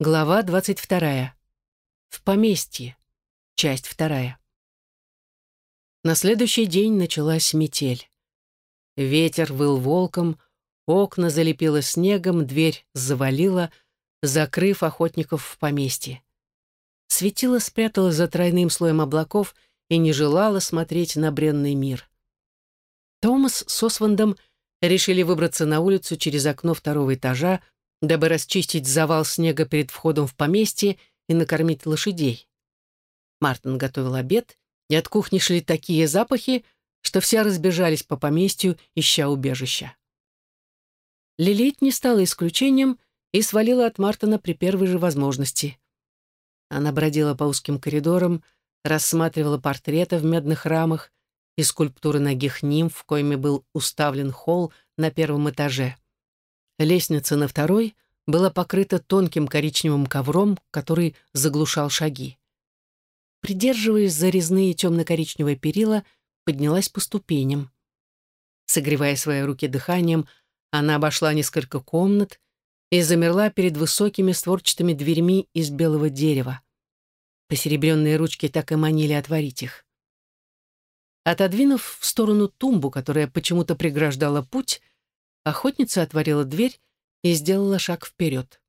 Глава 22. В поместье. Часть вторая. На следующий день началась метель. Ветер выл волком, окна залепило снегом, дверь завалила, закрыв охотников в поместье. Светило спряталось за тройным слоем облаков и не желало смотреть на бренный мир. Томас с Освандом решили выбраться на улицу через окно второго этажа, дабы расчистить завал снега перед входом в поместье и накормить лошадей. Мартин готовил обед, и от кухни шли такие запахи, что все разбежались по поместью, ища убежища. Лилит не стала исключением и свалила от Мартина при первой же возможности. Она бродила по узким коридорам, рассматривала портреты в медных рамах и скульптуры ногих нимф, коими был уставлен холл на первом этаже. Лестница на второй была покрыта тонким коричневым ковром, который заглушал шаги. Придерживаясь за резные темно-коричневые перила, поднялась по ступеням. Согревая свои руки дыханием, она обошла несколько комнат и замерла перед высокими створчатыми дверьми из белого дерева. Посеребренные ручки так и манили отворить их. Отодвинув в сторону тумбу, которая почему-то преграждала путь, Охотница отворила дверь и сделала шаг вперед.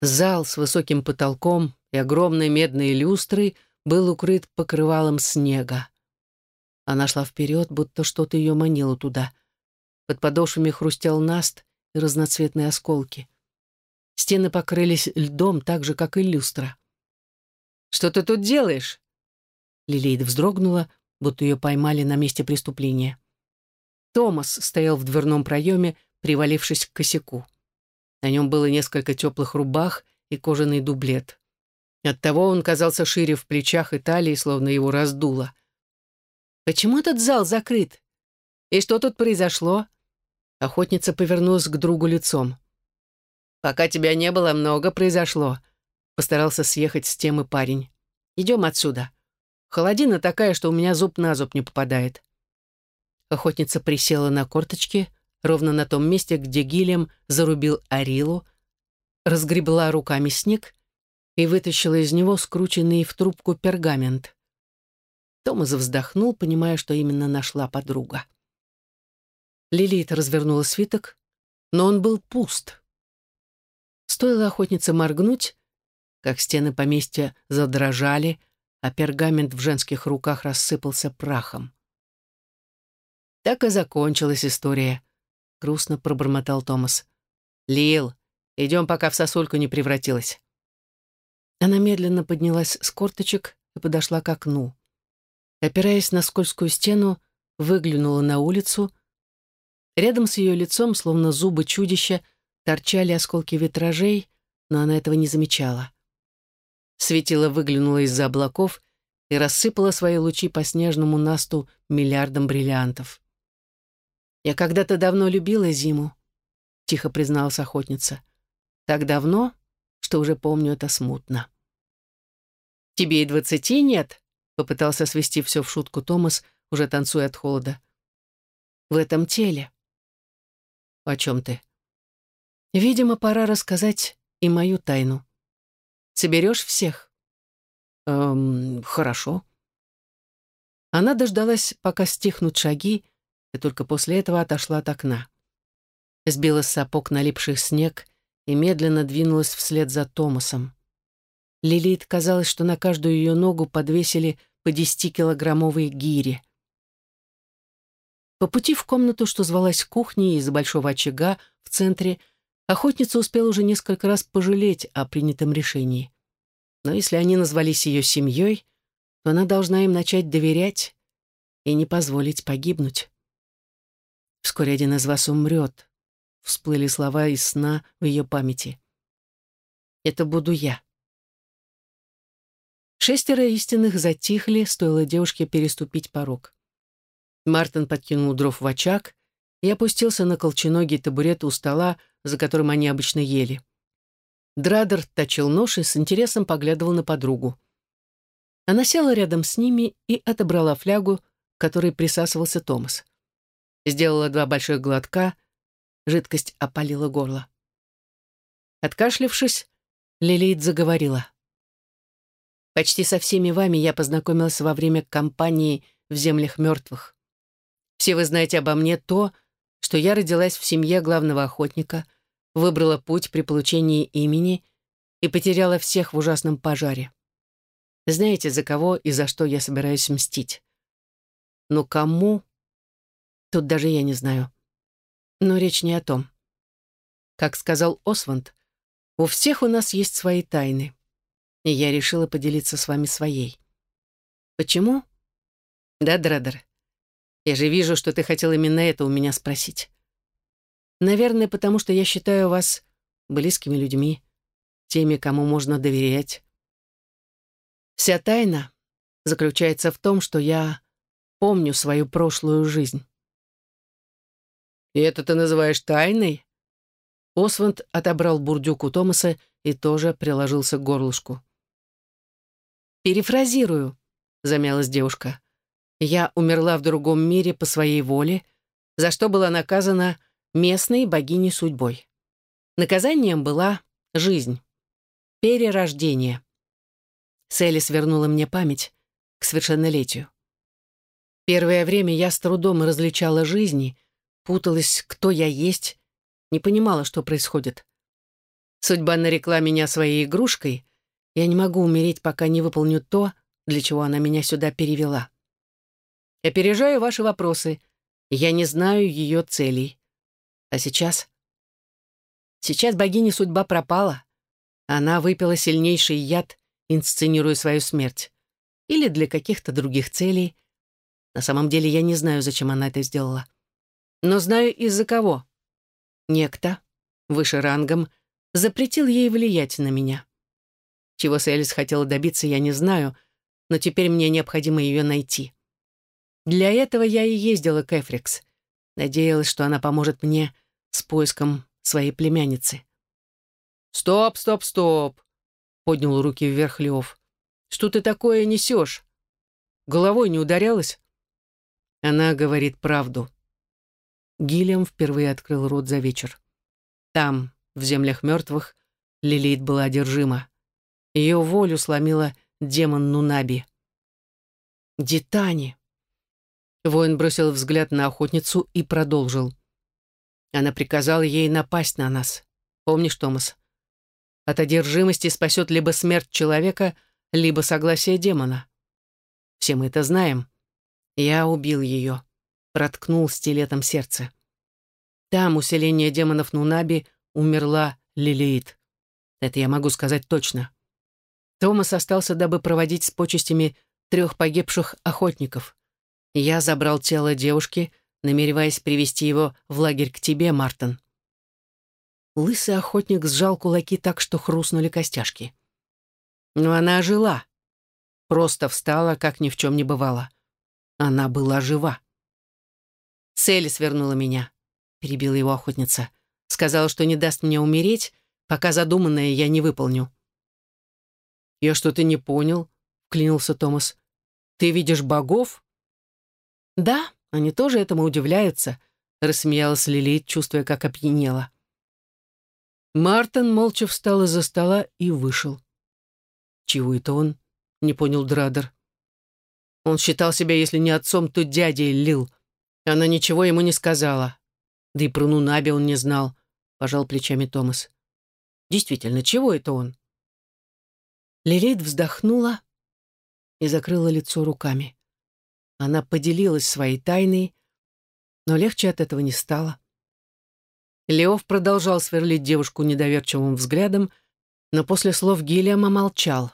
Зал с высоким потолком и огромной медной люстрой был укрыт покрывалом снега. Она шла вперед, будто что-то ее манило туда. Под подошвами хрустел наст и разноцветные осколки. Стены покрылись льдом так же, как и люстра. «Что ты тут делаешь?» Лилейд вздрогнула, будто ее поймали на месте преступления. Томас стоял в дверном проеме, привалившись к косяку. На нем было несколько теплых рубах и кожаный дублет. Оттого он казался шире в плечах и талии, словно его раздуло. «Почему этот зал закрыт? И что тут произошло?» Охотница повернулась к другу лицом. «Пока тебя не было, много произошло», — постарался съехать с темы парень. «Идем отсюда. Холодина такая, что у меня зуб на зуб не попадает». Охотница присела на корточки, ровно на том месте, где Гильям зарубил Арилу, разгребла руками снег и вытащила из него скрученный в трубку пергамент. Томас вздохнул, понимая, что именно нашла подруга. Лилит развернула свиток, но он был пуст. Стоило охотнице моргнуть, как стены поместья задрожали, а пергамент в женских руках рассыпался прахом. Так и закончилась история. Грустно пробормотал Томас. Лил, идем, пока в сосульку не превратилась. Она медленно поднялась с корточек и подошла к окну. Опираясь на скользкую стену, выглянула на улицу. Рядом с ее лицом, словно зубы чудища, торчали осколки витражей, но она этого не замечала. Светило выглянуло из-за облаков и рассыпало свои лучи по снежному насту миллиардом бриллиантов. «Я когда-то давно любила зиму», — тихо призналась охотница. «Так давно, что уже помню это смутно». «Тебе и двадцати нет?» — попытался свести все в шутку Томас, уже танцуя от холода. «В этом теле». «О чем ты?» «Видимо, пора рассказать и мою тайну. Соберешь всех?» «Эм, хорошо». Она дождалась, пока стихнут шаги, и только после этого отошла от окна. Сбила с сапог налипший снег и медленно двинулась вслед за Томасом. Лилит казалось, что на каждую ее ногу подвесили по десятикилограммовой гире. По пути в комнату, что звалась кухней из большого очага в центре, охотница успела уже несколько раз пожалеть о принятом решении. Но если они назвались ее семьей, то она должна им начать доверять и не позволить погибнуть. Вскоре один из вас умрет. Всплыли слова из сна в ее памяти. Это буду я. Шестеро истинных затихли, стоило девушке переступить порог. Мартин подкинул дров в очаг и опустился на колченогий табурет у стола, за которым они обычно ели. Драдер точил нож и с интересом поглядывал на подругу. Она села рядом с ними и отобрала флягу, к которой присасывался Томас. Сделала два больших глотка, жидкость опалила горло. Откашлившись, Лилит заговорила. «Почти со всеми вами я познакомилась во время кампании в землях мертвых. Все вы знаете обо мне то, что я родилась в семье главного охотника, выбрала путь при получении имени и потеряла всех в ужасном пожаре. Знаете, за кого и за что я собираюсь мстить. Но кому? Тут даже я не знаю. Но речь не о том. Как сказал Осванд, у всех у нас есть свои тайны. И я решила поделиться с вами своей. Почему? Да, Драдер. Я же вижу, что ты хотел именно это у меня спросить. Наверное, потому что я считаю вас близкими людьми, теми, кому можно доверять. Вся тайна заключается в том, что я помню свою прошлую жизнь. «И это ты называешь тайной?» Осванд отобрал бурдюк у Томаса и тоже приложился к горлышку. «Перефразирую», — замялась девушка. «Я умерла в другом мире по своей воле, за что была наказана местной богиней судьбой. Наказанием была жизнь, перерождение. Селли свернула мне память к совершеннолетию. Первое время я с трудом различала жизни, путалась, кто я есть, не понимала, что происходит. Судьба нарекла меня своей игрушкой, я не могу умереть, пока не выполню то, для чего она меня сюда перевела. Опережаю ваши вопросы, я не знаю ее целей. А сейчас? Сейчас богиня судьба пропала. Она выпила сильнейший яд, инсценируя свою смерть. Или для каких-то других целей. На самом деле я не знаю, зачем она это сделала. Но знаю, из-за кого. Некто, выше рангом, запретил ей влиять на меня. Чего Селис хотела добиться, я не знаю, но теперь мне необходимо ее найти. Для этого я и ездила к Эфрикс. Надеялась, что она поможет мне с поиском своей племянницы. «Стоп, стоп, стоп!» — поднял руки вверх Леов. «Что ты такое несешь? Головой не ударялась?» Она говорит правду. Гильям впервые открыл рот за вечер. Там, в землях мертвых, Лилит была одержима. Ее волю сломила демон Нунаби. «Дитани!» Воин бросил взгляд на охотницу и продолжил. Она приказала ей напасть на нас. Помнишь, Томас? От одержимости спасет либо смерть человека, либо согласие демона. Все мы это знаем. Я убил ее, проткнул стилетом сердце. Там усиление демонов Нунаби умерла Лилиит. Это я могу сказать точно. Томас остался, дабы проводить с почестями трех погибших охотников. Я забрал тело девушки, намереваясь привести его в лагерь к тебе, Мартин. Лысый охотник сжал кулаки так, что хрустнули костяшки. Но она жила. Просто встала, как ни в чем не бывало. Она была жива. «Цель свернула меня», — перебила его охотница. «Сказала, что не даст мне умереть, пока задуманное я не выполню». «Я что-то не понял», — вклинился Томас. «Ты видишь богов?» «Да, они тоже этому удивляются», — рассмеялась Лилит, чувствуя, как опьянела. Мартин молча встал из-за стола и вышел. «Чего это он?» — не понял Драдер. Он считал себя, если не отцом, то дядей Лил. Она ничего ему не сказала. Да и про Нунаби он не знал, — пожал плечами Томас. Действительно, чего это он? Лилит вздохнула и закрыла лицо руками. Она поделилась своей тайной, но легче от этого не стало. Леов продолжал сверлить девушку недоверчивым взглядом, но после слов Гиллиама молчал.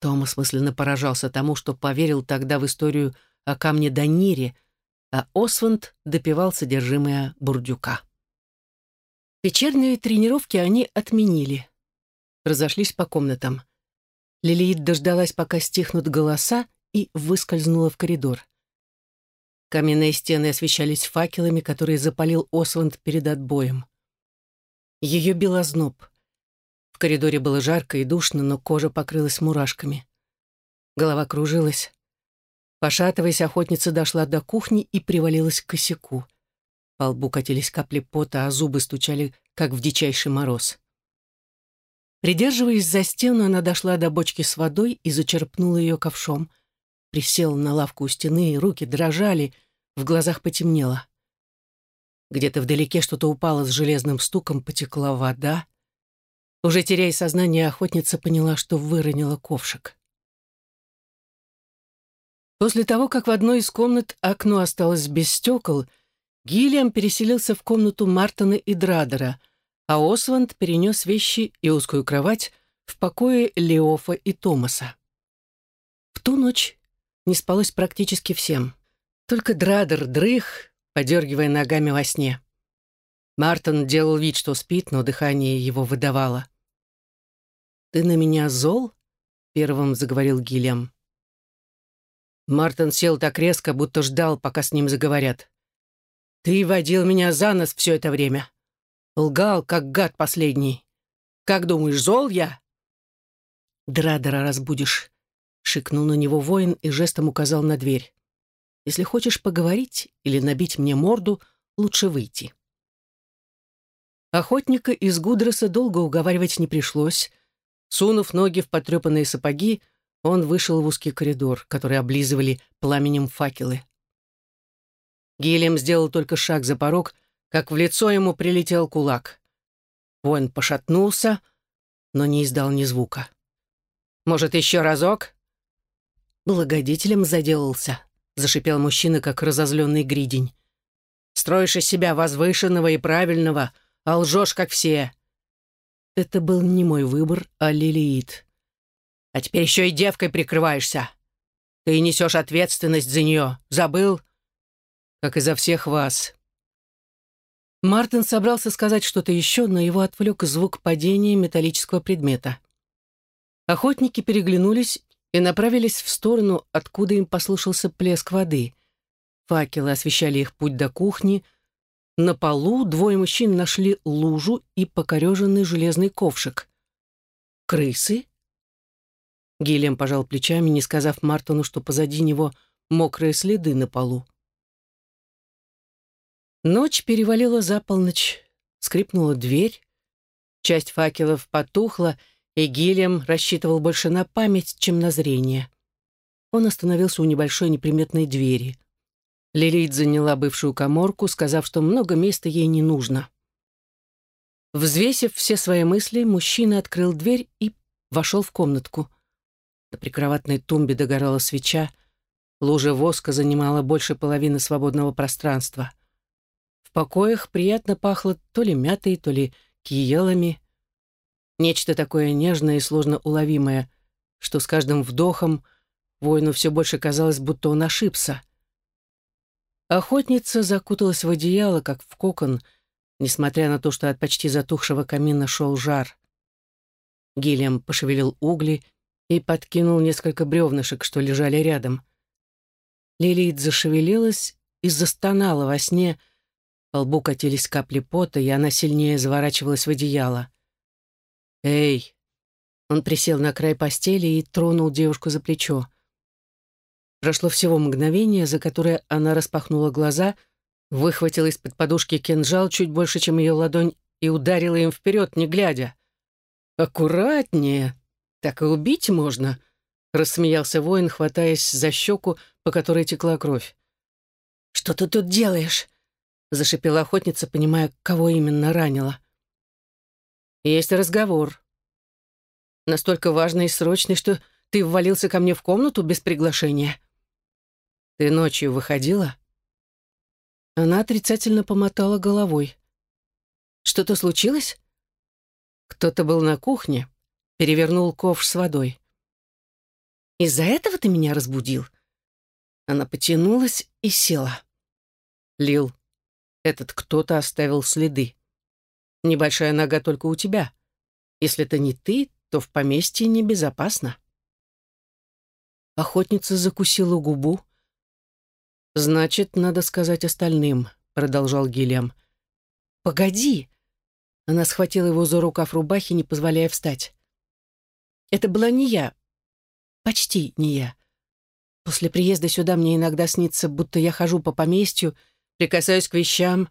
Томас мысленно поражался тому, что поверил тогда в историю о камне Данире, а Осванд допивал содержимое бурдюка. Вечерние тренировки они отменили. Разошлись по комнатам. Лилиит дождалась, пока стихнут голоса, и выскользнула в коридор. Каменные стены освещались факелами, которые запалил Осванд перед отбоем. Ее бил озноб. В коридоре было жарко и душно, но кожа покрылась мурашками. Голова кружилась. Пошатываясь, охотница дошла до кухни и привалилась к косяку. По лбу катились капли пота, а зубы стучали, как в дичайший мороз. Придерживаясь за стену, она дошла до бочки с водой и зачерпнула ее ковшом. Присела на лавку у стены, и руки дрожали, в глазах потемнело. Где-то вдалеке что-то упало с железным стуком, потекла вода. Уже теряя сознание, охотница поняла, что выронила ковшик. После того, как в одной из комнат окно осталось без стекол, Гиллиам переселился в комнату Мартона и Драдера, а Осванд перенес вещи и узкую кровать в покое Леофа и Томаса. В ту ночь не спалось практически всем. Только Драдер дрых, подергивая ногами во сне. Мартон делал вид, что спит, но дыхание его выдавало. «Ты на меня зол?» — первым заговорил Гильям. Мартон сел так резко, будто ждал, пока с ним заговорят. «Ты водил меня за нос все это время. Лгал, как гад последний. Как думаешь, зол я?» «Драдера разбудишь», — шикнул на него воин и жестом указал на дверь. «Если хочешь поговорить или набить мне морду, лучше выйти». Охотника из Гудроса долго уговаривать не пришлось. Сунув ноги в потрепанные сапоги, он вышел в узкий коридор, который облизывали пламенем факелы. Гильям сделал только шаг за порог, как в лицо ему прилетел кулак. Воин пошатнулся, но не издал ни звука. «Может, еще разок?» «Благодетелем заделался», — зашипел мужчина, как разозленный гридень. «Строишь из себя возвышенного и правильного, а лжешь, как все». Это был не мой выбор, а Лилиит. А теперь еще и девкой прикрываешься. Ты несешь ответственность за нее. Забыл? Как и за всех вас. Мартин собрался сказать что-то еще, но его отвлек звук падения металлического предмета. Охотники переглянулись и направились в сторону, откуда им послышался плеск воды. Факелы освещали их путь до кухни. На полу двое мужчин нашли лужу и покореженный железный ковшик. «Крысы?» Гильям пожал плечами, не сказав Мартону, что позади него мокрые следы на полу. Ночь перевалила за полночь, скрипнула дверь. Часть факелов потухла, и Гильям рассчитывал больше на память, чем на зрение. Он остановился у небольшой неприметной двери. Лилит заняла бывшую коморку, сказав, что много места ей не нужно. Взвесив все свои мысли, мужчина открыл дверь и вошел в комнатку. На прикроватной тумбе догорала свеча. Лужа воска занимала больше половины свободного пространства. В покоях приятно пахло то ли мятой, то ли киелами. Нечто такое нежное и сложно уловимое, что с каждым вдохом воину все больше казалось, будто он ошибся. Охотница закуталась в одеяло, как в кокон, несмотря на то, что от почти затухшего камина шел жар. Гильям пошевелил угли и подкинул несколько бревнышек, что лежали рядом. Лилит зашевелилась и застонала во сне, по лбу катились капли пота, и она сильнее заворачивалась в одеяло. «Эй!» Он присел на край постели и тронул девушку за плечо. Прошло всего мгновение, за которое она распахнула глаза, выхватила из-под подушки кинжал чуть больше, чем ее ладонь, и ударила им вперед, не глядя. «Аккуратнее!» Так и убить можно», — рассмеялся воин, хватаясь за щеку, по которой текла кровь. «Что ты тут делаешь?» — зашипела охотница, понимая, кого именно ранила. «Есть разговор. Настолько важный и срочный, что ты ввалился ко мне в комнату без приглашения. Ты ночью выходила?» Она отрицательно помотала головой. «Что-то случилось?» «Кто-то был на кухне, перевернул ковш с водой. «Из-за этого ты меня разбудил?» Она потянулась и села. «Лил, этот кто-то оставил следы. Небольшая нога только у тебя. Если это не ты, то в поместье небезопасно». Охотница закусила губу. «Значит, надо сказать остальным», — продолжал Гильям. «Погоди!» Она схватила его за рукав рубахи, не позволяя встать. Это была не я. Почти не я. После приезда сюда мне иногда снится, будто я хожу по поместью, прикасаюсь к вещам,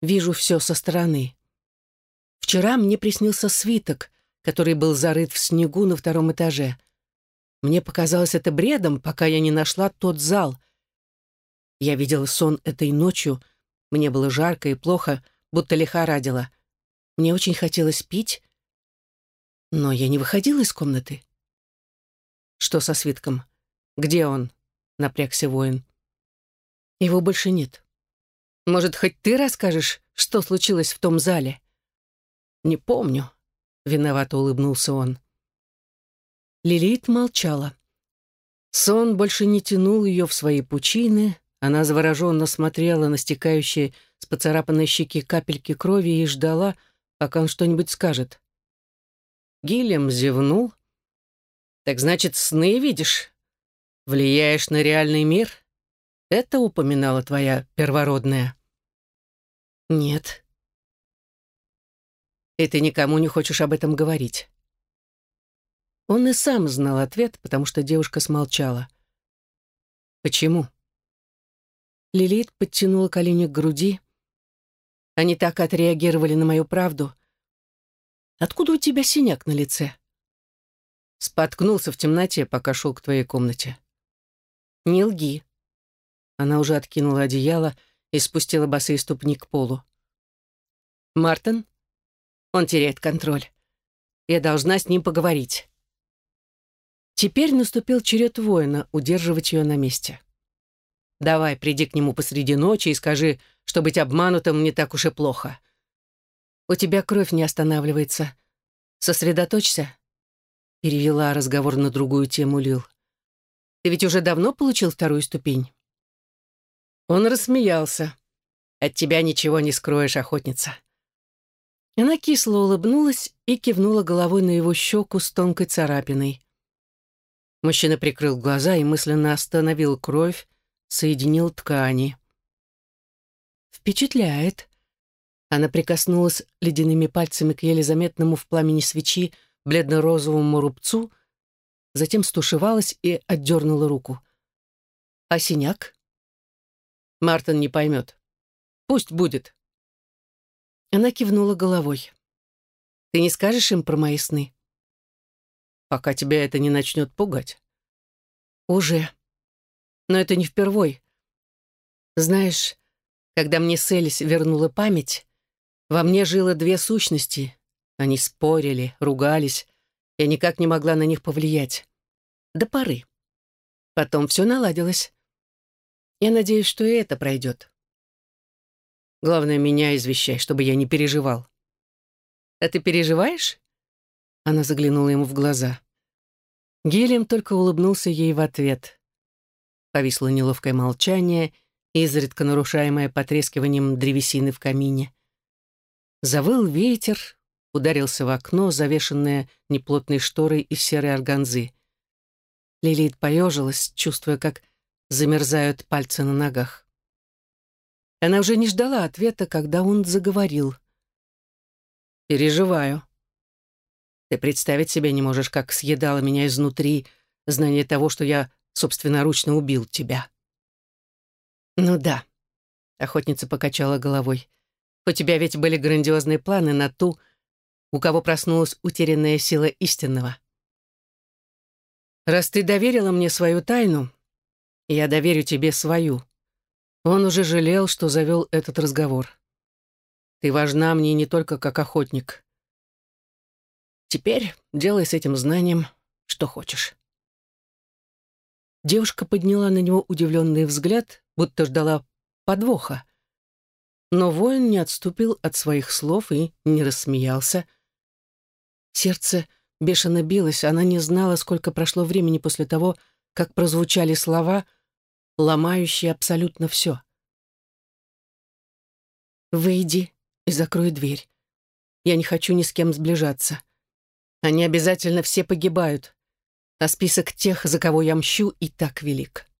вижу все со стороны. Вчера мне приснился свиток, который был зарыт в снегу на втором этаже. Мне показалось это бредом, пока я не нашла тот зал. Я видела сон этой ночью, мне было жарко и плохо, будто лихорадило. Мне очень хотелось пить, но я не выходила из комнаты. Что со свитком? Где он? Напрягся воин. Его больше нет. Может, хоть ты расскажешь, что случилось в том зале? Не помню. Виновато улыбнулся он. Лилит молчала. Сон больше не тянул ее в свои пучины, она завороженно смотрела на стекающие с поцарапанной щеки капельки крови и ждала, пока он что-нибудь скажет. Гильям зевнул. «Так значит, сны видишь? Влияешь на реальный мир? Это упоминала твоя первородная?» «Нет». «И ты никому не хочешь об этом говорить?» Он и сам знал ответ, потому что девушка смолчала. «Почему?» Лилит подтянула колени к груди. Они так отреагировали на мою правду, Откуда у тебя синяк на лице?» Споткнулся в темноте, пока шел к твоей комнате. «Не лги». Она уже откинула одеяло и спустила босые ступни к полу. «Мартин? Он теряет контроль. Я должна с ним поговорить». Теперь наступил черед воина удерживать ее на месте. «Давай, приди к нему посреди ночи и скажи, что быть обманутым не так уж и плохо. У тебя кровь не останавливается. Сосредоточься. Перевела разговор на другую тему Лил. Ты ведь уже давно получил вторую ступень? Он рассмеялся. От тебя ничего не скроешь, охотница. Она кисло улыбнулась и кивнула головой на его щеку с тонкой царапиной. Мужчина прикрыл глаза и мысленно остановил кровь, соединил ткани. «Впечатляет», она прикоснулась ледяными пальцами к еле заметному в пламени свечи бледно-розовому рубцу, затем стушевалась и отдернула руку. «А синяк?» «Мартин не поймет. Пусть будет». Она кивнула головой. «Ты не скажешь им про мои сны?» «Пока тебя это не начнет пугать». «Уже. Но это не впервой. Знаешь, когда мне Селис вернула память, во мне жило две сущности. Они спорили, ругались. Я никак не могла на них повлиять. До поры. Потом все наладилось. Я надеюсь, что и это пройдет. Главное, меня извещай, чтобы я не переживал. А ты переживаешь? Она заглянула ему в глаза. Гелием только улыбнулся ей в ответ. Повисло неловкое молчание, изредка нарушаемое потрескиванием древесины в камине. Завыл ветер, ударился в окно, завешенное неплотной шторой из серой органзы. Лилит поежилась, чувствуя, как замерзают пальцы на ногах. Она уже не ждала ответа, когда он заговорил. «Переживаю. Ты представить себе не можешь, как съедало меня изнутри знание того, что я собственноручно убил тебя». «Ну да», — охотница покачала головой. У тебя ведь были грандиозные планы на ту, у кого проснулась утерянная сила истинного. Раз ты доверила мне свою тайну, я доверю тебе свою. Он уже жалел, что завел этот разговор. Ты важна мне не только как охотник. Теперь делай с этим знанием, что хочешь. Девушка подняла на него удивленный взгляд, будто ждала подвоха. Но воин не отступил от своих слов и не рассмеялся. Сердце бешено билось, она не знала, сколько прошло времени после того, как прозвучали слова, ломающие абсолютно все. «Выйди и закрой дверь. Я не хочу ни с кем сближаться. Они обязательно все погибают, а список тех, за кого я мщу, и так велик».